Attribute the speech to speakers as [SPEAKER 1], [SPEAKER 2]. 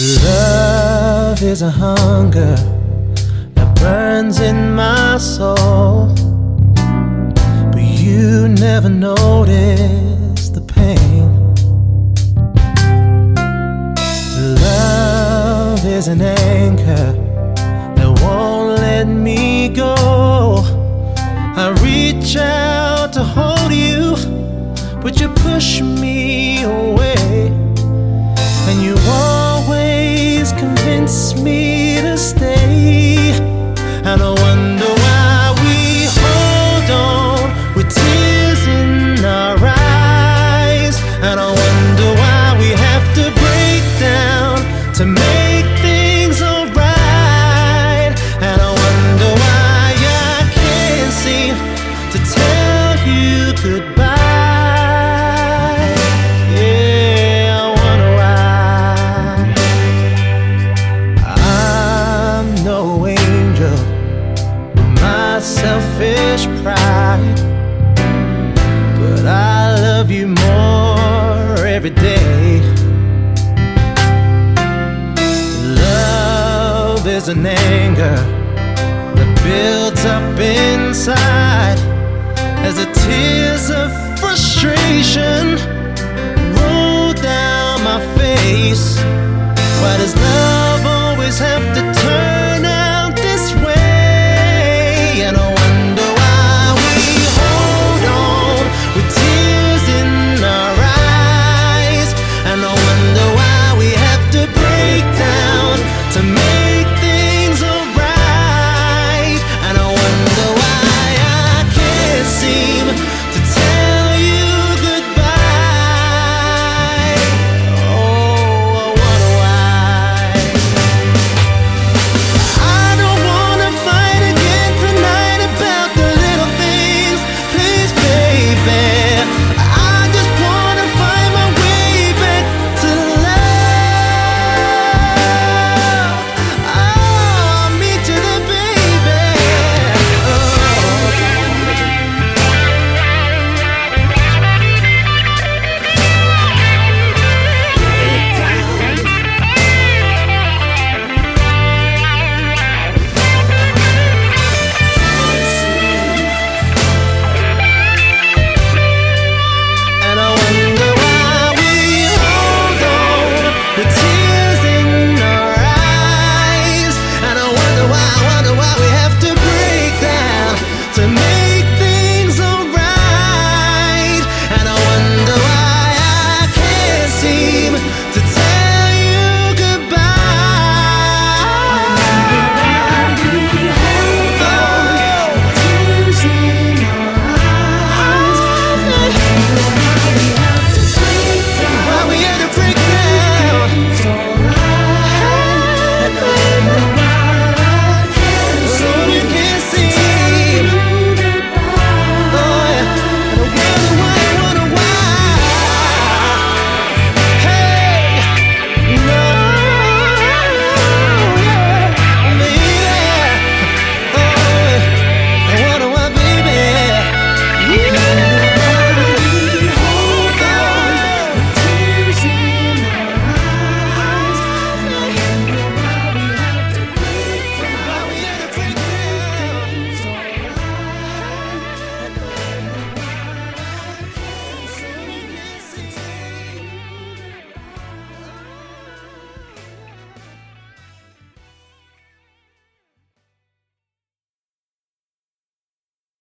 [SPEAKER 1] Love is a hunger that burns in my soul. But you never notice the pain. Love is an anchor that won't let me go. I reach out to hold you, but you push me Is an anger that builds up inside as the tears of frustration roll down my face. Why does love always have